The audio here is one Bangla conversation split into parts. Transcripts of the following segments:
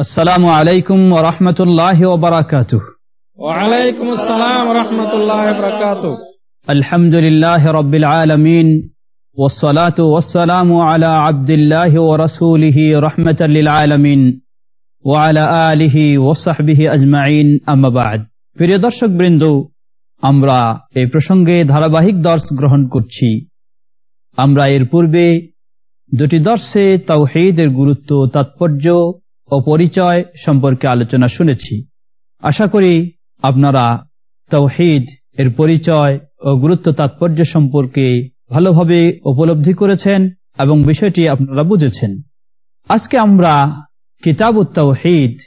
আসসালামু আলাইকুম ওরহমতুল্লাহ ওবরাকাত ওয়ালাইকুম আসসালাম রহমতুল্লাহ বরকাত আলহামদুলিল্লাহ রবিল আলমিন والصلاة والسلام على عبد الله ورسوله رحمة للعالمين وعلى آله وصحبه أجمعين أما بعد প্রিয় দর্শক বৃন্দ আমরা এই প্রসঙ্গে ধারাবাহিক দর্শ গ্রহণ করছি আমরা এর পূর্বে দুটি দর্শে তাওহিদের গুরুত্ব তাৎপর্য ও পরিচয় সম্পর্কে আলোচনা শুনেছি। আশা করি আপনারা তৌহিদ, এর পরিচয় ও গুরুত্ব তাৎপর্য সম্পর্কে ভালোভাবে উপলব্ধি করেছেন এবং বিষয়টি আপনারা বুঝেছেন। আজকে আমরা কিতাব তৌহিদ,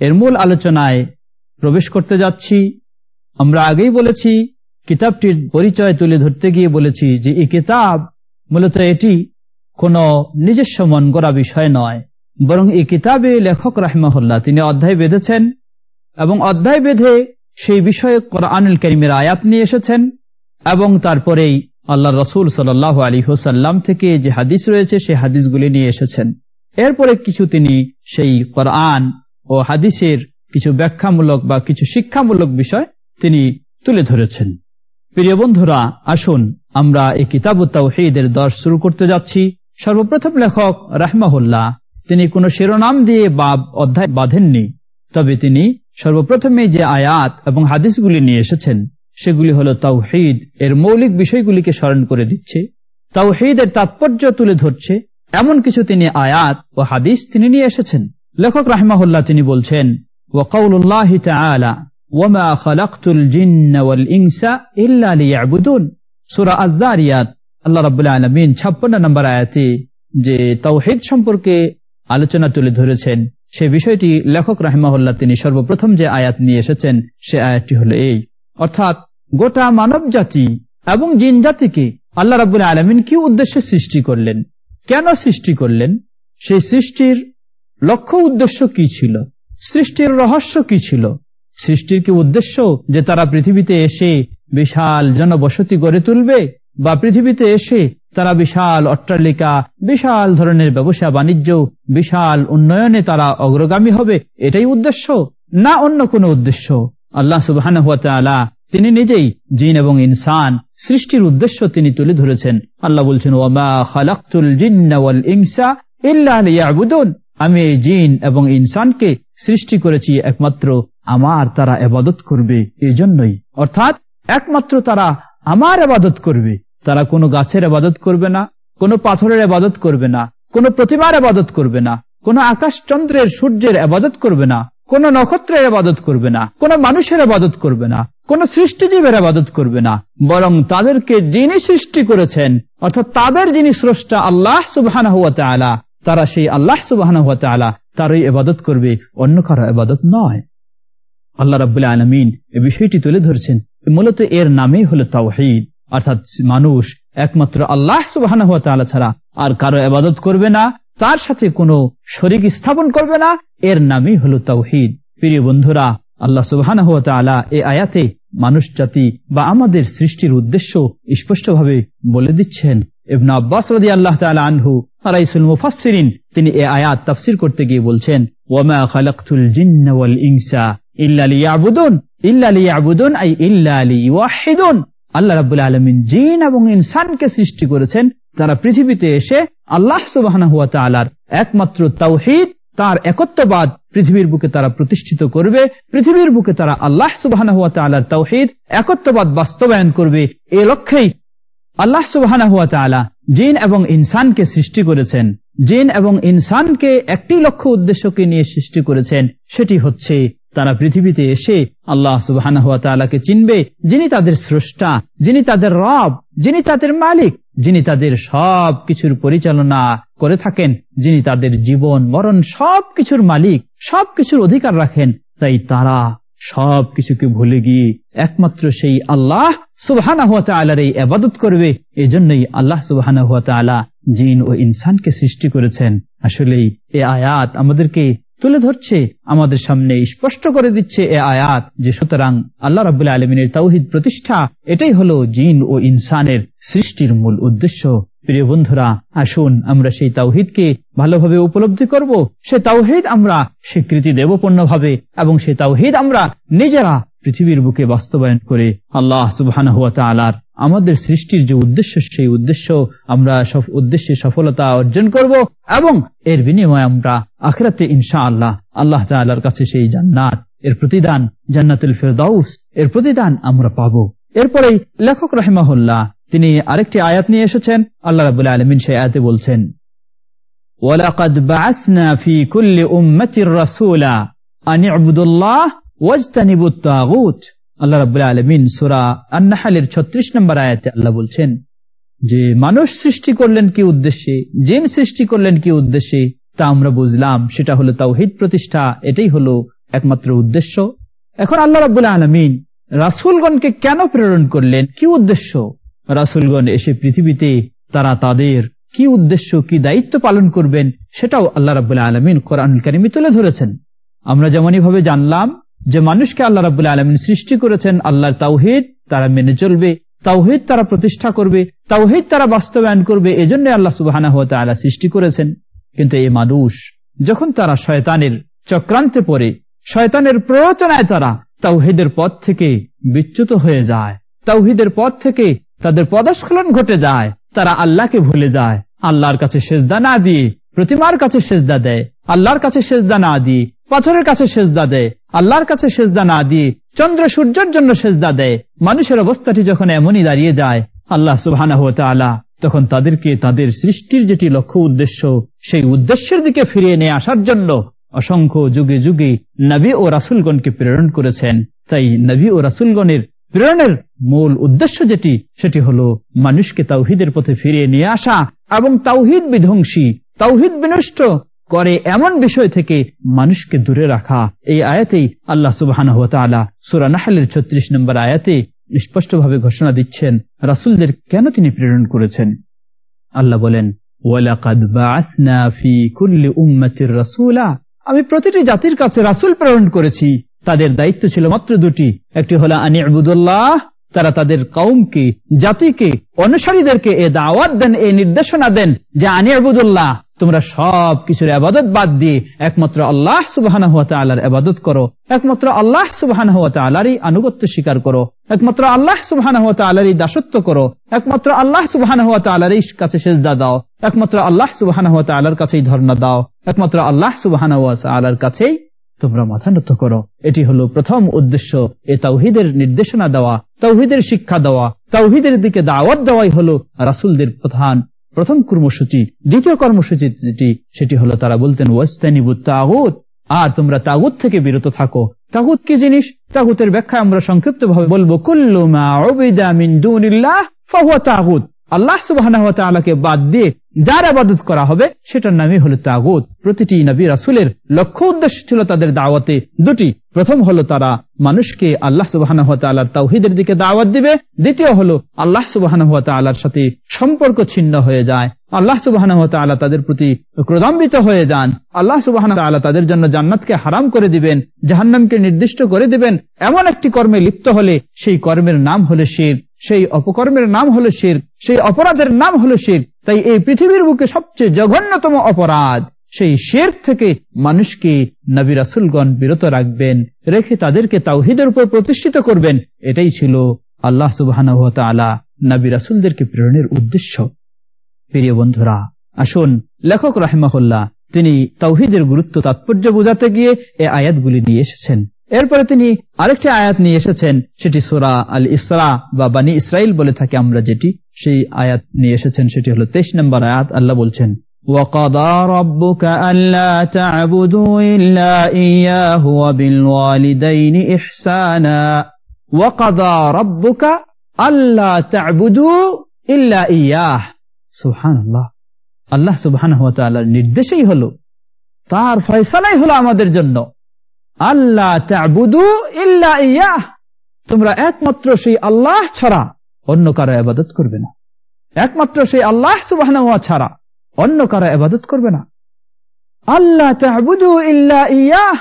এর মূল আলোচনায় প্রবেশ করতে যাচ্ছি। আমরা আগেই বলেছি, কিতাবটির পরিচয় তুলে ধরতে গিয়ে বলেছি যে এই কিতাব মূলত এটি কোনো নিজস্ব মন গড়া বিষয় নয়। বরং এই কিতাবে লেখক রাহমাহুল্লাহ, তিনি অধ্যায় বেঁধেছেন এবং অধ্যায় বেঁধে সেই বিষয়ে কোরআনুল করিমের আয়াত নিয়ে এসেছেন এবং তারপরেই আল্লাহ রসুল সাল আলী হোসাল্লাম থেকে যে হাদিস রয়েছে, সেই হাদিসগুলি নিয়ে এসেছেন। এরপরে কিছু তিনি সেই কোরআন ও হাদিসের কিছু ব্যাখ্যামূলক বা কিছু শিক্ষামূলক বিষয় তিনি তুলে ধরেছেন। প্রিয় বন্ধুরা, আসুন আমরা এই কিতাব তাওহিদের দর শুরু করতে যাচ্ছি। সর্বপ্রথম লেখক রাহমাহুল্লাহ তিনি কোনো শিরোনাম দিয়ে বা অধ্যায় বাঁধেননি। তবে তিনি সর্বপ্রথমে যে আয়াত এবং হাদিসগুলি নিয়ে এসেছেন, সেগুলি হল তাওহিদ, এর মৌলিক বিষয়গুলিকে স্মরণ করে দিচ্ছে, তাওহিদের তাৎপর্য তুলে ধরছে, এমন কিছু তিনি আয়াত ও হাদিস তিনি নিয়ে এসেছেন। লেখক রাহমাহুল্লাহ তিনি বলছেন আল্লাহ রাব্বুল আলামিন 56 নম্বর আয়াতে যে তাওহিদ সম্পর্কে আলোচনা তুলে ধরেছেন। সে বিষয়টি লেখক রাহমাহুল্লাহ তিনি সর্বপ্রথম যে আয়াত নিয়ে এসেছেন, সে আয়াতটি হলো এই। অর্থাৎ গোটা মানব জাতি এবং জিন জাতিকে আল্লাহ রাবুল আলমিন কি উদ্দেশ্যে সৃষ্টি করলেন? কেন সৃষ্টি করলেন? সেই সৃষ্টির লক্ষ্য উদ্দেশ্য কি ছিল? সৃষ্টির রহস্য কি ছিল? সৃষ্টির কি উদ্দেশ্য যে তারা পৃথিবীতে এসে বিশাল জনবসতি গড়ে তুলবে বা পৃথিবীতে এসে তারা বিশাল অট্টালিকা, বিশাল ধরনের ব্যবসা বাণিজ্য, বিশাল উন্নয়নে তারা অগ্রগামী হবে, এটাই উদ্দেশ্য, না অন্য কোনো উদ্দেশ্য। আল্লাহ সুবাহ তিনি নিজেই জিন এবং ইনসান সৃষ্টির উদ্দেশ্য তিনি তুলে ধরেছেন। আল্লাহ বলছেন ওমা খালাকুল জিন্নাওয়াল ইনসা ইবুদুন আমি এই জিন এবং ইনসানকে সৃষ্টি করেছি একমাত্র আমার তারা এবাদত করবে এই জন্যই অর্থাৎ একমাত্র তারা আমার আবাদত করবে। তারা কোনো গাছের আবাদত করবে না, কোনো পাথরের আবাদত করবে না, কোনো প্রতিমার আবাদত করবে না, কোনো আকাশ চন্দ্রের সূর্যের আবাদত করবে না, কোন নক্ষত্রের আবাদত করবে না, কোন মানুষের আবাদত করবে না, কোন সৃষ্টিজীবের আবাদত করবে না, বরং তাদেরকে যিনি সৃষ্টি করেছেন, অর্থাৎ তাদের যিনি স্রষ্টা আল্লাহ সুবাহ তারা সেই আল্লাহ সুবাহ তারই এবাদত করবে, অন্য কারও এবাদত নয়। আল্লাহ রাবুল্লাহ আলমিন এ বিষয়টি তুলে ধরছেন, মূলত এর নামেই হলো তাওহিদ। অর্থাৎ মানুষ একমাত্র আল্লাহ সুবাহ ছাড়া আর কারও এবাদত করবে না, তার সাথে কোনো শরিক স্থাপন করবে না, এর নামই হল তাওহিদ। প্রিয় বন্ধুরা, আল্লাহ সুবাহ এ আয়াতে মানুষ জাতি বা আমাদের সৃষ্টির উদ্দেশ্য স্পষ্টভাবে বলে দিচ্ছেন। ইবনা আব্বাস আল্লাহ তালা আনহু তিনি এ আয়াত তাফসির করতে গিয়ে বলছেন ওয়ামা খালাকতুল জিন্না ওয়াল ইনসা ইল্লা লিয়াবুদুন ইল্লা লিয়াবুদুন আই ইল্লা লিওয়াহিদুন। আল্লাহ রাব্বুল আলামিন জিন এবং ইনসানকে সৃষ্টি করেছেন। তারা পৃথিবীতে এসে আল্লাহ সুবাহ একমাত্র তাওহিদ, তার একত্ববাদ পৃথিবীর বুকে তারা প্রতিষ্ঠিত করবে। পৃথিবীর বুকে তারা আল্লাহ সুবাহ তাওহিদ, একত্ববাদ বাস্তবায়ন করবে। এ লক্ষ্যেই আল্লাহ সুবাহ জিন এবং ইনসানকে সৃষ্টি করেছেন। জিন এবং ইনসানকে একটি লক্ষ্য উদ্দেশ্যকে নিয়ে সৃষ্টি করেছেন, সেটি হচ্ছে তারা পৃথিবীতে এসে আল্লাহ সুবাহ চিনবে, যিনি তাদের স্রষ্টা, যিনি তাদের রব, যিনি তাদের মালিক, যিনি তাদের সব কিছুর পরিচালনা করে থাকেন, যিনি তাদের জীবন, মরণ সব কিছুর মালিক সব কিছুর অধিকার রাখেন, তাই তারা সব কিছুকে ভুলে গিয়ে একমাত্র সেই আল্লাহ সুবাহানা হুয়া তালার এই আবাদত করবে। এই জন্যই আল্লাহ সুবাহানা হুয়া তালা জিন ও ইনসানকে সৃষ্টি করেছেন। আসলেই এ আয়াত আমাদেরকে তুলে ধরছে, আমাদের সামনে স্পষ্ট করে দিচ্ছে এ আয়াত যে সুতরাং আল্লাহ রবুল্লা আলমিনের তৌহিদ প্রতিষ্ঠা, এটাই হলো জিন ও ইনসানের সৃষ্টির মূল উদ্দেশ্য। প্রিয় বন্ধুরা, আসুন আমরা সেই তাওহিদকে ভালোভাবে উপলব্ধি করব। সে তাওহিদ আমরা স্বীকৃতি দেবপূর্ণ ভাবে এবং সে তাওহিদ আমরা নিজেরা পৃথিবীর বুকে বাস্তবায়ন করে আল্লাহ সুবাহ আমাদের সৃষ্টির যে উদ্দেশ্য, সেই উদ্দেশ্য আমরা সব উদ্দেশ্যে সফলতা অর্জন করব এবং এর বিনিময়ে আমরা আখরাতে ইনশা আল্লাহ আল্লাহ তাল্লাহর কাছে সেই জান্নাত, এর প্রতিদান জান্নাতুল ফেরদাউস, এর প্রতিদান আমরা পাব। এরপরেই লেখক রহমাহুল্লাহ তিনি আরেকটি আয়াত নিয়ে এসেছেন, আল্লাহ রাবুল্লাহ আলমিন সেই আয়াতে বলছেন, ওয়ালাকাদ বাআসনা ফি কুল্লি উম্মাতির রাসূলা আন ইবুদুল্লাহ ওয়াজতানিবুত তাগুত। আল্লাহ রাব্বুল আলামিন সূরা আন-নাহলের 36 নম্বর আয়াতে আল্লাহ বলছেন যে, মানুষ সৃষ্টি করলেন কি উদ্দেশ্যে? জিন সৃষ্টি করলেন কি উদ্দেশ্যে? তা আমরা বুঝলাম। সেটা হলো তাওহিদ প্রতিষ্ঠা। এটাই হলো একমাত্র উদ্দেশ্য। এখন আল্লাহ রাব্বুল আলামিন রাসূলগণকে কেন প্রেরণ করলেন? কি উদ্দেশ্য? রাসূলগণ এসে পৃথিবীতে তারা তাদের কি উদ্দেশ্য, কি দায়িত্ব পালন করবেন, সেটাও আল্লাহ রাবুল্লাহ আলমিন কোরআন কারিমি তুলে ধরেছেন। আমরা যেমনই ভাবে জানলাম যে মানুষকে আল্লাহ রাবুল্লাহ আলমিন সৃষ্টি করেছেন আল্লাহর তাওহিদ, তারা মেনে চলবে। তাওহিদ তারা প্রতিষ্ঠা করবে। তাওহিদ তারা বাস্তবায়ন করবে। এজন্য আল্লাহ সুবাহ আল্লাহ সৃষ্টি করেছেন। কিন্তু এই মানুষ, যখন তারা শয়তানের চক্রান্তে পড়ে, শয়তানের প্ররোচনায় তারা তাওহিদের পথ থেকে বিচ্যুত হয়ে যায়। তাওহিদের পথ থেকে তাদের পদস্খলন ঘটে যায়। তারা আল্লাহকে ভুলে যায়। আল্লাহর কাছে সেজদা না দিয়ে প্রতিমার কাছে সেজদা দেয়। আল্লাহর কাছে সেজদা না দিয়ে পাথরের কাছে সেজদা দেয়। আল্লাহর কাছে সেজদা না দিয়ে চন্দ্র সূর্যের জন্য সেজদা দেয়, মানুষের অবস্থাটি যখন এমনই দাঁড়িয়ে যায়, আল্লাহ সুবাহ তখন তাদেরকে তাদের সৃষ্টির যেটি লক্ষ্য উদ্দেশ্য, সেই উদ্দেশ্যের দিকে ফিরিয়ে নিয়ে আসার জন্য অসংখ্য যুগে যুগে নবী ও রাসুলগণকে প্রেরণ করেছেন। তাই নবী ও রাসুলগণের প্রেরণের মূল উদ্দেশ্য যেটি, সেটি হলো মানুষকে তাওহিদের পথে ফিরিয়ে নিয়ে আসা এবং তাওহিদ বিধ্বংসী, তাওহিদ বিনষ্ট করে এমন বিষয় থেকে মানুষকে দূরে রাখা। এই আয়াতেই আল্লাহ সুবাহ সুরানাহালের ছত্রিশ নম্বর আয়াতে স্পষ্টভাবে ঘোষণা দিচ্ছেন, রাসুলদের কেন তিনি প্রেরণ করেছেন? আল্লাহ বলেন আমি প্রতিটি জাতির কাছে রাসুল প্রেরণ করেছি। তাদের দায়িত্ব ছিল মাত্র দুটি। একটি হলো আনি আবুদুল্লাহ তারা তাদের কৌমকে জাতিকে, অনুসারীদেরকে এ দাওয়াত দেন, এ নির্দেশনা দেন যে আনি আবুদুল্লাহ, তোমরা সব কিছুর আবাদত বাদ দিয়ে একমাত্র আল্লাহ সুবাহ আল্লাহর আবাদত করো। একমাত্র আল্লাহ সুবাহ আল্লাহরই আনুগত্য স্বীকার করো। একমাত্র আল্লাহ সুবাহ আল্লাহরই দাসত্ব করো। একমাত্র আল্লাহ সুবাহ আল্লাহরই কাছে সেজদা দাও। একমাত্র আল্লাহ সুবাহ আল্লাহর কাছেই ধর্ণা দাও। একমাত্র আল্লাহ সুবাহ আল্লাহর কাছেই তোমরা মাথা নত করো। এটি হলো প্রথম উদ্দেশ্য। এ তাওহিদের নির্দেশনা দেওয়া, তাওহিদের শিক্ষা দেওয়া, তাওহিদের দিকে দাওয়াত দেওয়াই হলো রাসুলদের প্রধান, প্রথম কর্মসূচি। দ্বিতীয় কর্মসূচি যেটি, সেটি হলো তারা বলতেন ওয়াস্তানিবু তাগুত আর তোমরা তাগুত থেকে বিরত থাকো। তাগুত কি জিনিস? তাগুতের ব্যাখ্যা আমরা সংক্ষিপ্ত ভাবে বলব কুল্লুমা আল্লাহ সুবাহ বাদ দিয়ে যার আবাদত করা হবে, সেটার নামই হলো তাগুত। প্রতিটি নবী রাসুলের লক্ষ্য উদ্দেশ্য ছিল তাদের দাওয়াতে দুটি। প্রথম হলো তারা মানুষকে আল্লাহ সুবাহ তাওহিদের দিকে দাওয়াত দিবে। দ্বিতীয় হলো আল্লাহ সুবাহ সাথে সম্পর্ক ছিন্ন হয়ে যায়। আল্লাহ সুবাহ তাদের প্রতি ক্রোধান্বিত হয়ে যান। আল্লাহ সুবাহ তাদের জন্য জান্নাতকে হারাম করে দিবেন, জাহান্নামকে নির্দিষ্ট করে দিবেন। এমন একটি কর্মে লিপ্ত হলে সেই কর্মের নাম হলো শির। সেই অপকর্মের নাম হলো শির, সেই অপরাধের নাম হলো শির। তাই এই পৃথিবীর বুকে সবচেয়ে জঘন্যতম অপরাধ, সেই শের থেকে মানুষকে নবী রাসুলগণ বিরত রাখবেন, রেখে তাদেরকে তাওহিদের উপর প্রতিষ্ঠিত করবেন। এটাই ছিল আল্লাহ সুবাহ নবী রাসুলদেরকে প্রেরণের উদ্দেশ্য। প্রিয় বন্ধুরা, আসুন লেখক রাহেমাহুল্লাহ, তিনি তাওহিদের গুরুত্ব তাৎপর্য বোঝাতে গিয়ে এ আয়াতগুলি নিয়ে এসেছেন। এরপরে তিনি আরেকটি আয়াত নিয়ে এসেছেন সেটি সোরা আল ইসরা বা বানী ইসরাইল বলে থাকি আমরা যেটি সেই আয়াত নিয়ে এসেছেন সেটি হলো তেইশ নম্বর আয়াত আল্লাহ বলছেন وقضى ربك ألا تعبدوا إلا إياه وبالوالدين إحسانا وقضى ربك ألا تعبدوا إلا إياه سبحان الله আল্লাহ সুবাহ নির্দেশেই হলো তার ফয়সালাই হলো আমাদের জন্য আল্লাহ তাবুদু ইল্লা ইয়াহ তোমরা একমাত্র সেই আল্লাহ ছাড়া অন্য কারও আবাদত করবে না। একমাত্র সেই আল্লাহ সুবাহ ছাড়া অন্য কারও আবাদত করবে না। আল্লাহ তাবুদু ইল্লা ইয়াহ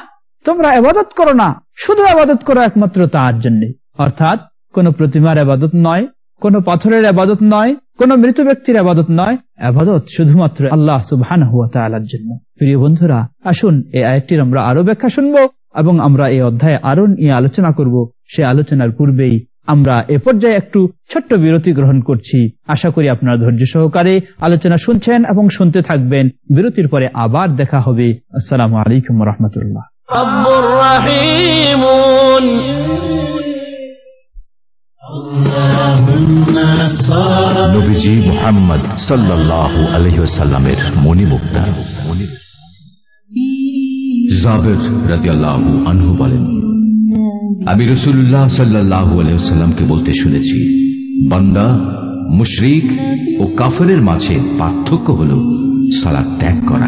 তোমরা আবাদত করো না, শুধু আবাদত করো একমাত্র তার জন্য। অর্থাৎ কোন প্রতিমার আবাদত নয়, কোন পাথরের আবাদত নয়, কোন মৃত ব্যক্তির আবাদত নয় আবাদত শুধুমাত্র আল্লাহ তালার জন্য। প্রিয় বন্ধুরা, আসুন এই আয়টির আমরা আরও ব্যাখ্যা শুনব। এবং আমরা এই অধ্যায়ে আরও নিয়ে আলোচনা করব। সে আলোচনার পূর্বেই আমরা এ পর্যায়ে একটু ছোট্ট বিরতি গ্রহণ করছি। আশা করি আপনারা ধৈর্য সহকারে আলোচনা শুনছেন এবং শুনতে থাকবেন। বিরতির পরে আবার দেখা হবে। আসসালামু আলাইকুম রহমতুল্লাহ নবীজি মোহাম্মদ সাল্লাহ আলহ্লামের মণিমুক্তা। বলেন, আমি রসুল্লাহ সাল্লাহ আলহ্লামকে বলতে শুনেছি, বান্দা মুশরিক ও কাফরের মাঝে পার্থক্য হল সালাদ ত্যাগ করা।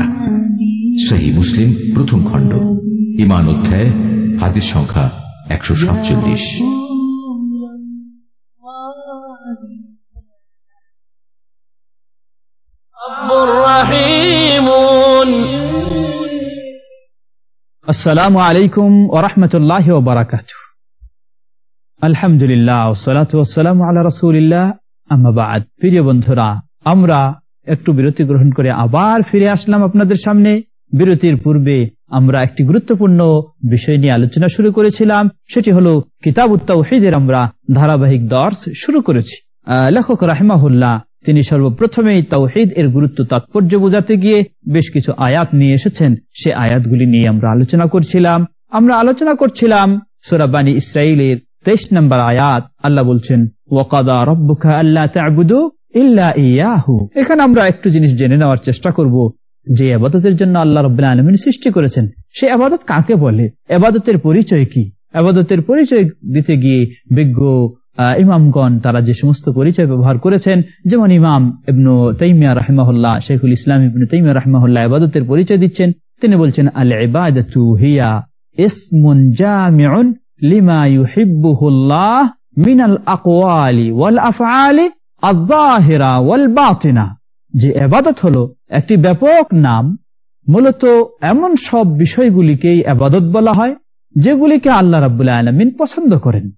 সেই মুসলিম প্রথম খণ্ড, ইমান অধ্যায় হাতের সংখ্যা একশো সাতচল্লিশ। আসসালামু আলাইকুম ওরহমতুল্লাহ বারাকাত আলহামদুলিল্লাহ আল্লাহ রসুলিল্লাহ। আহমাবাদ প্রিয় বন্ধুরা, আমরা একটু বিরতি গ্রহণ করে আবার ফিরে আসলাম আপনাদের সামনে। বিরতির পূর্বে আমরা একটি গুরুত্বপূর্ণ বিষয় নিয়ে আলোচনা শুরু করেছিলাম। সেটি হল কিতাব উত্তাহিদের আমরা ধারাবাহিক দর্শ শুরু করেছি। লেখক রাহমাহুল্লাহ তিনি সর্বপ্রথমেই তাওহিদ এর গুরুত্ব তাৎপর্য বোঝাতে গিয়ে বেশ কিছু আয়াত নিয়ে এসেছেন। সে আয়াতগুলি নিয়ে আমরা আলোচনা করছিলাম। আমরা আলোচনা করছিলাম সোরাবানী ইসরায়েলের তেইশ নম্বর আয়াত। আল্লাহ বলছেন, ওয়াকাদা রব্বুখা আল্লাহ তাবুদু ইয়াহু। এখানে আমরা একটু জিনিস জেনে নেওয়ার চেষ্টা করব। যে আবাদতের জন্য আল্লাহ রব আলমিন সৃষ্টি করেছেন, সে আবাদত কাকে বলে? আবাদতের পরিচয় কি? আবাদতের পরিচয় দিতে গিয়ে বিজ্ঞ ইমামগণ তারা যে সমস্ত পরিচয় ব্যবহার করেছেন, যেমন ইমাম ইবনু তাইমিয়া রাহমাহুল্লাহ শেখুল ইসলাম ইবনু তাইমিয়া রাহমাহুল্লাহ আবাদতের পরিচয় দিচ্ছেন। তিনি বলছেন আল ইবাদতু হিয়া যে আবাদত হলো একটি ব্যাপক নাম, মূলত এমন সব বিষয়গুলিকেই আবাদত বলা হয়, যেগুলিকে আল্লাহ রাবুল্লাহ আলমিন পছন্দ করেন।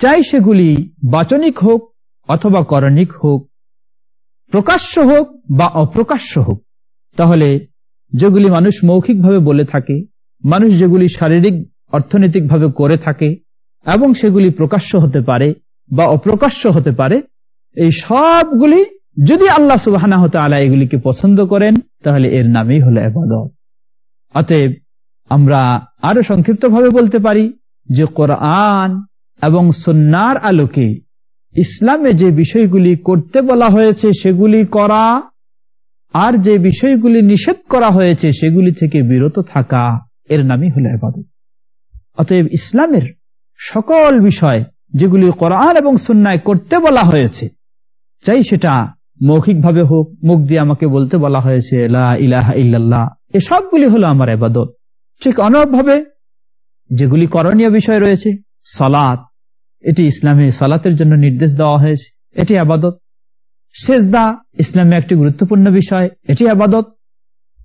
চাই সেগুলি বাচনিক হোক অথবা করণিক হোক, প্রকাশ্য হোক বা অপ্রকাশ্য হোক। তাহলে যেগুলি মানুষ মৌখিকভাবে বলে থাকে, মানুষ যেগুলি শারীরিক, অর্থনৈতিকভাবে করে থাকে, এবং সেগুলি প্রকাশ্য হতে পারে বা অপ্রকাশ্য হতে পারে, এই সবগুলি যদি আল্লাহ সুবাহ আলা এগুলিকে পছন্দ করেন, তাহলে এর নামেই হলো এবাদত অতএব আমরা আরও সংক্ষিপ্তভাবে বলতে পারি যে কোরআন এবং সন্ন্যার আলোকে ইসলামে যে বিষয়গুলি করতে বলা হয়েছে সেগুলি করা আর যে বিষয়গুলি নিষেধ করা হয়েছে সেগুলি থেকে বিরত থাকা, এর নামই হল আবাদত অতএব ইসলামের সকল বিষয় যেগুলি কোরআন এবং সুন্নায় করতে বলা হয়েছে, চাই সেটা মৌখিকভাবে হোক, মুখ দিয়ে আমাকে বলতে বলা হয়েছে ইলাহা ইল্লাল্লাহ এসবগুলি হলো আমার আবাদত ঠিক অনবভাবে যেগুলি করণীয় বিষয় রয়েছে সালাত। এটি ইসলামে সালাতের জন্য নির্দেশ দেওয়া হয়েছে। এটি আবাদত। শেষদা ইসলামে একটি গুরুত্বপূর্ণ বিষয়। এটি আবাদত।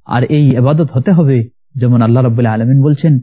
আর এই আবাদত হতে হবে যেমন আল্লাহ রব আলমিন বলছেন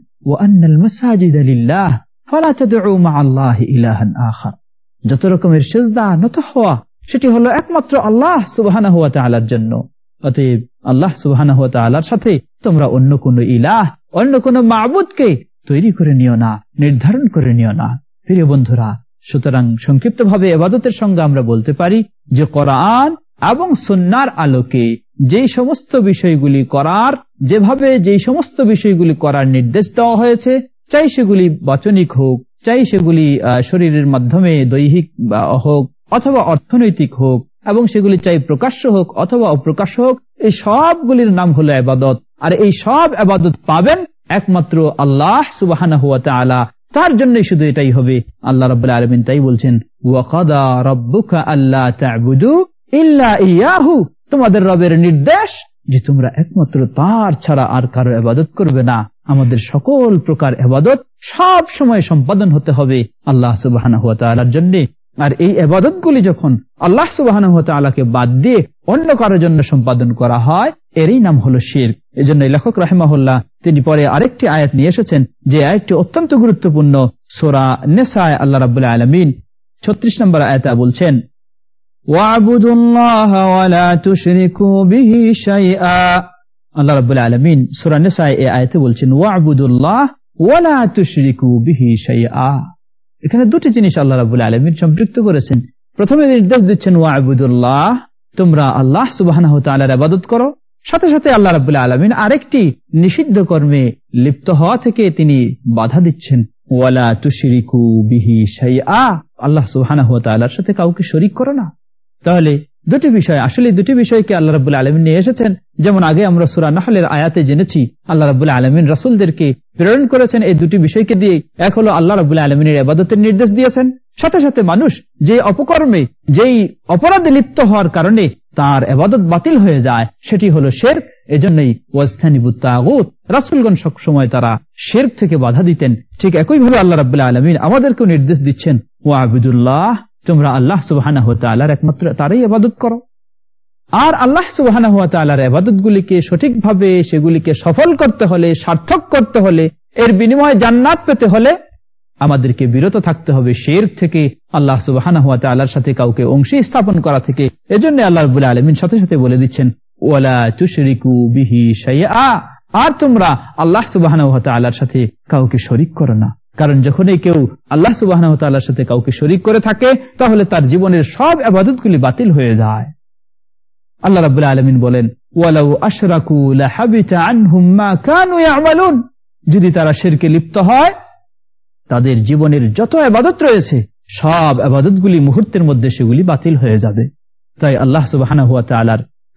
যত রকমের সেজদা নত হওয়া, সেটি হলো একমাত্র আল্লাহ সুবাহানা হুয়া জন্য। অতএব আল্লাহ সুবাহানা হুয়া সাথে তোমরা অন্য কোন ইলাহ, অন্য কোন মাবুদকে তৈরি করে নিও না, নির্ধারণ করে নিও না। প্রিয় বন্ধুরা, সুতরাং সংক্ষিপ্তভাবে এবাদতের সঙ্গে আমরা বলতে পারি যে কোরআন এবং সন্ন্যার আলোকে যেই সমস্ত বিষয়গুলি করার, যেভাবে যেই সমস্ত বিষয়গুলি করার নির্দেশ দেওয়া হয়েছে, চাই সেগুলি বচনিক হোক, চাই সেগুলি শরীরের মাধ্যমে দৈহিক হোক অথবা অর্থনৈতিক হোক, এবং সেগুলি চাই প্রকাশ্য হোক অথবা অপ্রকাশ্য হোক, এই সবগুলির নাম হলো আবাদত আর এই সব আবাদত পাবেন একমাত্র আল্লাহ সুবাহ তার জন্যই শুধু এটাই হবে। আল্লাহ রবাহ আলমিন তাই বলছেন আল্লাহ তোমাদের রবের নির্দেশ যে তোমরা একমাত্র তার ছাড়া আর কারও আবাদত করবে না। আমাদের সকল প্রকার আবাদত সব সময় সম্পাদন হতে হবে আল্লাহ সুবাহ জন্য। আর এই আবাদতগুলি যখন আল্লাহ সুবাহ আলাকে বাদ দিয়ে অন্য কারোর জন্য সম্পাদন করা হয়, এরই নাম হলো শির এজন্য লেখক রাহেমাহুল্লাহ তিনি পরে আরেকটি আয়াত নিয়ে এসেছেন, যে আয়াতটি অত্যন্ত গুরুত্বপূর্ণ, সোরা নেসায়, আল্লাহ রাবুল্লাহ আলমিন। ছত্রিশ নম্বর আয়তা বলছেন আল্লাহ রাবুল্লাহ আলমিন সোরা নেসায় এ আয়তে বলছেন, ওয়াবুদুল্লাহ এখানে দুটি জিনিস আল্লাহ রাবুল আলমীর সম্পৃক্ত করেছেন। প্রথমে নির্দেশ দিচ্ছেন, ওয়াবুদুল্লাহ, তোমরা আল্লাহ সুবাহ আবাদত করো। সাথে সাথে আল্লাহ রাব্বুল আলামিন আরেকটি নিষিদ্ধ কর্মে লিপ্ত হওয়া থেকে তিনি বাধা দিচ্ছেন। ওয়ালা তুশরিকু বিহি শাইআ। আল্লাহ সুবহানাহু ওয়া তাআলার সাথে কাউকে শরীক করো না। তাহলে দুটি বিষয়, আসলে দুটি বিষয়কে আল্লাহ রাবুল আলমিন নিয়ে এসেছেন। যেমন আগে আমরা সুরা নাহলের আয়াতে জেনেছি, আল্লাহ রাবুল আলমিন রাসুলদেরকে প্রেরণ করেছেন এই দুটি বিষয়কে দিয়ে। এক হলো আল্লাহ রাবুল আলমিনের আবাদতের নির্দেশ দিয়েছেন। সাথে সাথে মানুষ যে অপকর্মে, যেই অপরাধে লিপ্ত হওয়ার কারণে তার এবাদত বাতিল হয়ে যায়, সেটি হলো শের এজন্যই ওয়াস্তানিবুত্তাগুত রাসুলগণ সবসময় তারা শের থেকে বাধা দিতেন। ঠিক একইভাবে আল্লাহ রাবুল্লাহ আলমিন আমাদেরকেও নির্দেশ দিচ্ছেন ও আবিদুল্লাহ তোমরা আল্লাহ সুবাহানা হতে আল্লাহর একমাত্র, তারাই আবাদত করো। আর আল্লাহ সুবাহানা হাত আল্লাহর আবাদত গুলিকে সঠিকভাবে, সেগুলিকে সফল করতে হলে, সার্থক করতে হলে, এর বিনিময়ে জান্নাত পেতে হলে আমাদেরকে বিরত থাকতে হবে শের থেকে, আল্লাহ সুবাহানা হাত আল্লাহর সাথে কাউকে অংশী স্থাপন করা থেকে। এজন্য আল্লাহ রবুল্লা আলমিন সাথে সাথে বলে দিচ্ছেন, ওয়ালা তুশরিকু বিহি আর তোমরা আল্লাহ সুবাহানা হাত আল্লাহর সাথে কাউকে শরিক করো না। কারণ যখনই কেউ আল্লাহ সুবাহ সাথে কাউকে শরিক করে থাকে, তাহলে তার জীবনের সব আবাদতগুলি বাতিল হয়ে যায়। আল্লাহ রাবুল আলমিন বলেন যদি তারা শেরকে লিপ্ত হয় তাদের জীবনের যত আবাদত রয়েছে, সব আবাদতগুলি মুহূর্তের মধ্যে সেগুলি বাতিল হয়ে যাবে। তাই আল্লাহ সুবাহ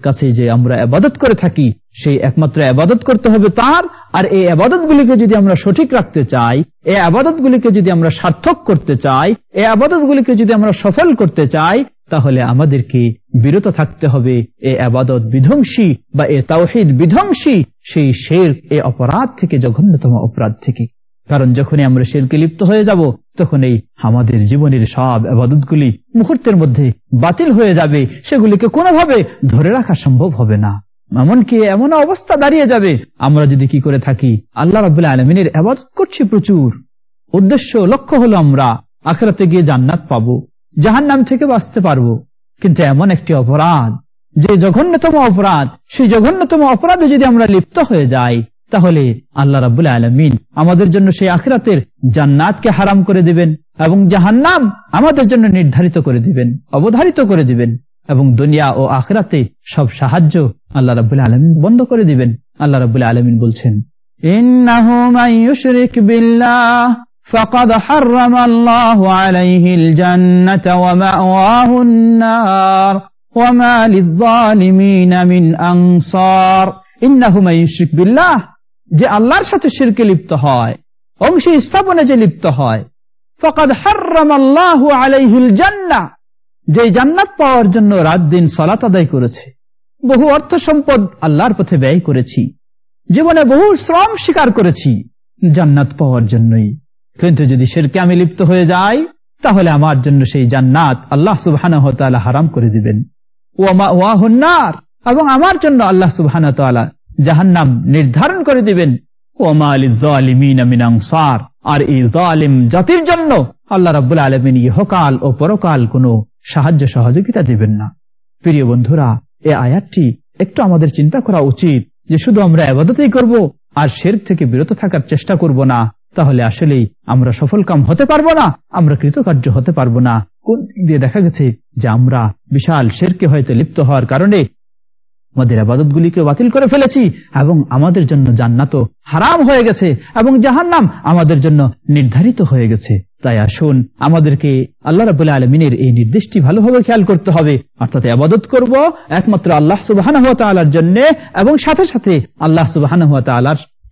কাছে যে আমরা আবাদত করে থাকি, সেই একমাত্র আবাদত করতে হবে তার, আর এই আবাদতগুলিকে যদি আমরা সঠিক রাখতে চাই, এই আবাদতগুলিকে যদি আমরা সার্থক করতে চাই, এই আবাদতগুলিকে যদি আমরা সফল করতে চাই, তাহলে আমাদেরকে বিরত থাকতে হবে। এ আবাদত বিধ্বংসী বা এ তাওহিদ বিধ্বংসী, সেই শের, এ অপরাধ থেকে, জঘন্যতম অপরাধ থেকে। কারণ যখনই আমরা শেরকে লিপ্ত হয়ে যাব তখন এই আমাদের জীবনের সব আবাদতগুলি মুহূর্তের মধ্যে বাতিল হয়ে যাবে। সেগুলিকে কোনোভাবে ধরে রাখা সম্ভব হবে না। এমনকি এমন অবস্থা দাঁড়িয়ে যাবে, আমরা যদি কি করে থাকি? আল্লাহ রাবুল্লাহ আলমিনের আবাদত করছি প্রচুর। উদ্দেশ্য, লক্ষ্য হলো আমরা আখেরাতে গিয়ে জান্নাত পাবো জাহান নাম থেকে বাঁচতে পারব। কিন্তু এমন একটি অপরাধ, যে জঘন্যতম অপরাধ, সেই জঘন্যতম অপরাধে যদি আমরা লিপ্ত হয়ে যাই তাহলে আল্লাহ রাবুল আলমিন আমাদের জন্য সেই আখরাতের জান্নাতকে হারাম করে দিবেন এবং জাহান্নাম আমাদের জন্য নির্ধারিত করে দিবেন অবধারিত করে দিবেন এবং দুনিয়া ও আখরাতে সব সাহায্য আল্লাহ রাবুল আলমিন বন্ধ করে দিবেন আল্লাহ রাবুল আলমিন বলছেন فقد حرم الله عليه الجنة ومأواه النار وما للظالمين من أنصار إنه من يشرك بالله যে আল্লাহর সাথে শিরকে লিপ্ত হয় অংশী স্থাপনে যে লিপ্ত হয়, ফকাদ হার্রাম আল্লাহ আলাইহিল জান্না যে জান্নাত পাওয়ার জন্য রাত দিন সলাত আদায় করেছে। বহু অর্থ সম্পদ আল্লাহর পথে ব্যয় করেছি। জীবনে বহু শ্রম স্বীকার করেছি জান্নাত পাওয়ার জন্যই। কিন্তু যদি সেরকে আমি লিপ্ত হয়ে যাই, তাহলে আমার জন্য সেই জান্নাত আল্লাহ সুবাহ হারাম করে দিবেন। ওয়াহনার এবং আমার জন্য আল্লাহ সুবাহ জাহান্নাম নির্ধারণ করে দিবেন। আর এই জালিম জাতির জন্য আল্লাহ রাবুল আলমিন ইহকাল ও পরকাল কোনো সাহায্য সহযোগিতা দিবেন না। প্রিয় বন্ধুরা, এ আয়াতটি একটু আমাদের চিন্তা করা উচিত যে শুধু আমরা আবাদতেই করব আর শের থেকে বিরত থাকার চেষ্টা করব না। তাহলে আসলেই আমরা সফল কাম হতে পারব না, আমরা কৃতকার্য হতে পারব না। কোন দিয়ে দেখা গেছে যে আমরা বিশাল শেরকে হয়তো লিপ্ত হওয়ার কারণে আমাদের আবাদতগুলিকে বাতিল করে ফেলেছি এবং আমাদের জন্য জান্নাত হারাম হয়ে গেছে এবং জাহান্নাম আমাদের জন্য নির্ধারিত হয়ে গেছে। তাই আসুন, আমাদেরকে আল্লাহ রাবুল্লাহ আলমিনের এই নির্দেশটি ভালোভাবে খেয়াল করতে হবে। অর্থাৎ আবাদত করব একমাত্র আল্লাহ সুবাহান জন্য এবং সাথে সাথে আল্লাহ সুবাহান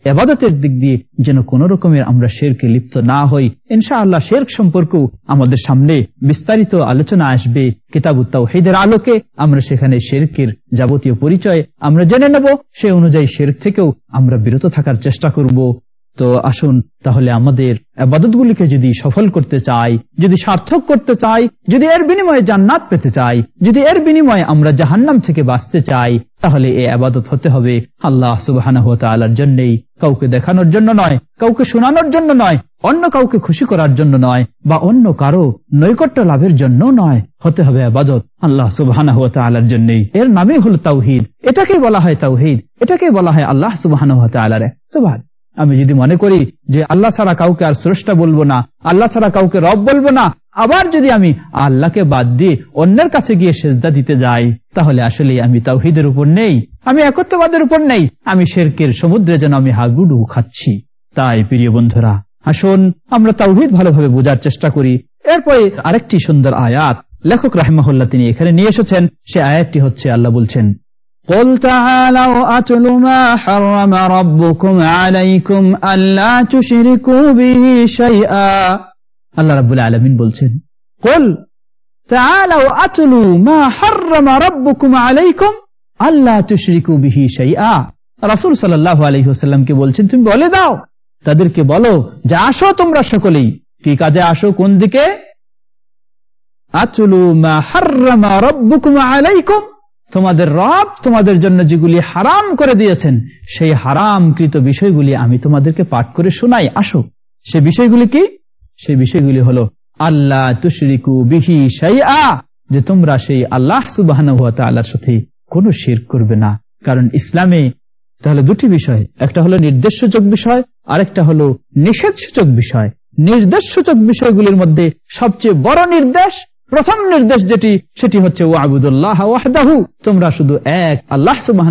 এবাদতের দিক দিয়ে যেন কোন রকমের আমরা শেরকে লিপ্ত না হই ইনশা আল্লাহ শেরক সম্পর্কেও আমাদের সামনে বিস্তারিত আলোচনা আসবে। কিতাবুত্তাও হেদের আলোকে আমরা সেখানে শেরকের যাবতীয় পরিচয় আমরা জেনে নেব, সে অনুযায়ী শেরক থেকেও আমরা বিরত থাকার চেষ্টা করব। তো আসুন তাহলে আমাদের আবাদতগুলিকে যদি সফল করতে চাই, যদি সার্থক করতে চাই, যদি এর বিনিময়ে জান্নাত পেতে চাই, যদি এর বিনিময়ে আমরা জাহান্নাম থেকে বাঁচতে চাই তাহলে এ আবাদত হতে হবে আল্লাহ সুবাহ জন্যই। কাউকে দেখানোর জন্য নয়, কাউকে শোনানোর জন্য নয়, অন্য কাউকে খুশি করার জন্য নয়, বা অন্য কারও নৈকট্য লাভের জন্য নয়। হতে হবে আবাদত আল্লাহ সুবাহ জন্যই। এর নামে হল তাওহিদ। এটাকেই বলা হয় তাওহিদ। এটাকেই বলা হয় আল্লাহ সুবাহ আলার একবাদ আমি যদি মনে করি যে আল্লাহ ছাড়া কাউকে আর স্রষ্টা বলব না, আল্লাহ ছাড়া কাউকে রব বলব না, আবার যদি আমি আল্লাহকে বাদ দিয়ে অন্যের কাছে গিয়ে সেজদা দিতে যাই, তাহলে আসলে আমি তাওহিদের উপর নেই, আমি একত্রবাদের উপর নেই, আমি শেরকের সমুদ্রে যেন আমি হাগুডু খাচ্ছি। তাই প্রিয় বন্ধুরা, আসুন আমরা তাওহিদ ভালোভাবে বোঝার চেষ্টা করি। এরপরে আরেকটি সুন্দর আয়াত, লেখক রাহমাহুল্লাহ তিনি এখানে নিয়ে এসেছেন, সে আয়াতটি হচ্ছে আল্লাহ বলছেন قل تعالوا أتل ما حرم ربكم عليكم ألا تشركوا به شيئا আল্লাহ রাব্বুল আলামিন বলছেন قل تعالوا أتلوا ما حرم ربكم عليكم ألا تشركوا به شيئا রাসূল সাল্লাল্লাহু আলাইহি ওয়াসাল্লামকে বলছেন তুমি বলে দাও তাদেরকে বলো যে আসো তোমরা সকলেই কি কাজে আসো কোন দিকে আতুলু মা হাররামা রাব্বুকুম আলাইকুম তোমাদের রব তোমাদের জন্য যেগুলি হারাম করে দিয়েছেন, সেই হারামকৃত বিষয়গুলি আমি তোমাদেরকে পাঠ করে শোনাই। আসো, সে বিষয়গুলি কি? সেই বিষয়গুলি হলো আল্লাহ তুশরিকু বিহি সাইয়া যে তোমরা সেই আল্লাহ সুবাহ আল্লাহর সাথে কোনো শের করবে না। কারণ ইসলামে তাহলে দুটি বিষয়, একটা হলো নির্দেশ সূচক বিষয়, আরেকটা হলো নিষেধ সূচক বিষয়। নির্দেশ সূচক বিষয়গুলির মধ্যে সবচেয়ে বড় নির্দেশ প্রথম নির্দেশ যেটি, সেটি হচ্ছে ও আবুদুল্লাহ ওয়াহদাহু। তোমরা শুধু এক আল্লাহ সুবাহ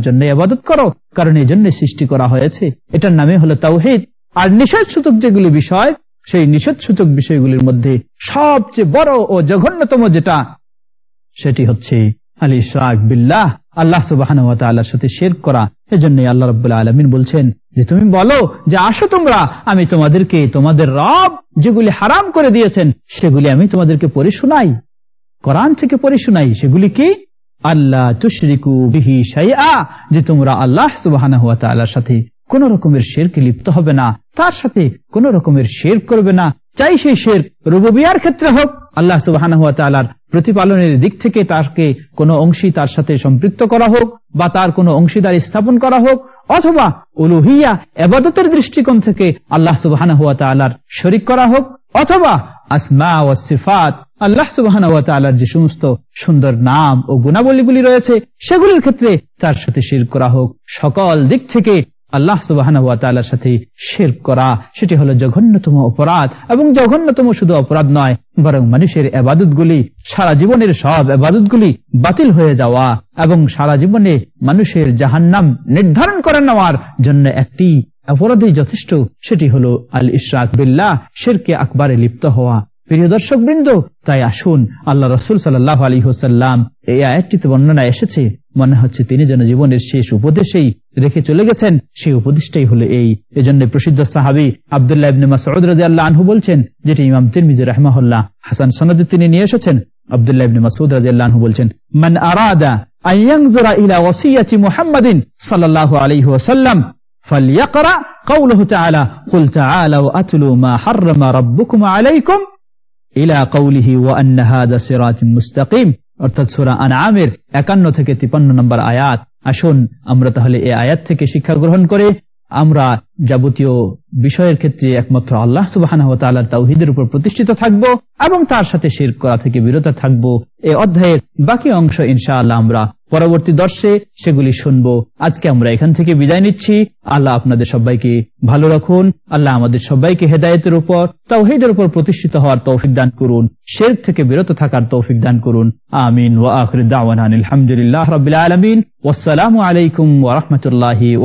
জন্য আবাদত করো, কারণ এই জন্য সৃষ্টি করা হয়েছে। এটার নামে হলো তাওহিদ। আর নিষেধ সূচক যেগুলি বিষয়, সেই নিষেধ সূচক বিষয়গুলির মধ্যে সবচেয়ে বড় ও জঘন্যতম যেটা, সেটি হচ্ছে আলী শাহ বিল্লাহ, আল্লাহ সুবাহ সাথে শের করা। এজন্য আল্লাহ রবাহ আলমিন বলছেন যে তুমি বলো যে আসো তোমরা, আমি তোমাদেরকে তোমাদের রব যেগুলি হারাম করে দিয়েছেন, সেগুলি আমি তোমাদেরকে পড়ে শোনাই। কোরআন থেকে পড়ে শোনাই, সেগুলি কি? আল্লাহ তুশরিকু বিহি সাইয়া যে তোমরা আল্লাহ সুবাহ সাথে কোন রকমের শেরকে লিপ্ত হবে না, তার সাথে কোন রকমের শের করবে না। চাই সেই শের রুবিয়ার ক্ষেত্রে হোক, আল্লাহ সুবাহ প্রতিপালনের দিক থেকে তাকে কোনো অংশী তার সাথে সম্পৃক্ত করা হোক, বা তার কোনো অংশীদার স্থাপন করা হোক অথবা উলুহিয়া এবাদতের দৃষ্টিকোণ থেকে আল্লাহ সুবাহ শরিক করা হোক, অথবা আসমা ও সিফাত আল্লাহ সুবাহ যে সমস্ত সুন্দর নাম ও গুণাবলীগুলি রয়েছে, সেগুলির ক্ষেত্রে তার সাথে শির করা হোক। সকল দিক থেকে আল্লাহ সুবাহ সাথে শের করা, সেটি হলো জঘন্যতম অপরাধ এবং জঘন্যতম শুধু অপরাধ নয়, বরং মানুষের এবাদতগুলি, সারা জীবনের সব এবাদতগুলি বাতিল হয়ে যাওয়া এবং সারা জীবনে মানুষের জাহান্নাম নির্ধারণ করে নেওয়ার জন্য একটি অপরাধী যথেষ্ট, সেটি হলো আল ইশরাক বিল্লাহ, শেরকে আকবারে লিপ্ত হওয়া। প্রিয় দর্শক বৃন্দ তাই আসুন, আল্লাহ রসুল সাল্লাহ আলী হোসাল্লাম এই আয়াতটিতে বর্ণনা এসেছে, মনে হচ্ছে তিনি যেন জীবনের শেষ উপদেশেই রেখে চলে গেছেন সেই উপদেশটাই হলো এই এজন্য প্রসিদ্ধ সাহাবি আবদুল্লাহ ইবনে মাসউদ রাদিয়াল্লাহু আনহু বলছেন যেটি ইমাম তিরমিজি রাহমাহুল্লাহ হাসান সনদে তিনি নিয়ে এসেছেন আবদুল্লাহ ইবনে মাসউদ রাদিয়াল্লাহু আনহু বলছেন মান আরাদা আন ইয়ানজুরা ইলা ওয়াসিয়াতি মুহাম্মাদিন সাল্লাল্লাহু আলাইহি ওয়াসাল্লাম فليقرأ قوله تعالى قل تعالوا أتلوا ما حرم ربكم عليكم ইলা কৌলিহি ও আন্নাহাদা সিরাত মুস্তাকিম অর্থাৎ সুরা আনআমের একান্ন থেকে তিপান্ন নম্বর আয়াত আসুন, আমরা তাহলে এই আয়াত থেকে শিক্ষা গ্রহণ করে আমরা যাবতীয় বিষয়ের ক্ষেত্রে একমাত্র আল্লাহ সুবাহ তাহিদের উপর প্রতিষ্ঠিত থাকব এবং তার সাথে শির করা থেকে বিরত থাকব। এই অধ্যায়ের বাকি অংশ ইনশাআল্লাহ আমরা পরবর্তী দর্শে সেগুলি শুনব। আজকে আমরা এখান থেকে বিদায় নিচ্ছি। আল্লাহ আপনাদের সবাইকে ভালো রাখুন। আল্লাহ আমাদের সবাইকে হেদায়তের উপর, তাওহিদের উপর প্রতিষ্ঠিত হওয়ার তৌফিক দান করুন। শের থেকে বিরত থাকার তৌফিক দান করুন। আমিন। ওয়া আখরিদ আলহামদুলিল্লাহ রবিল আলমিন। ওসালামু আলাইকুম ওরহমতুল্লাহি